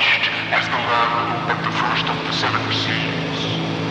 watched as the lamb opened the first of the seven seals.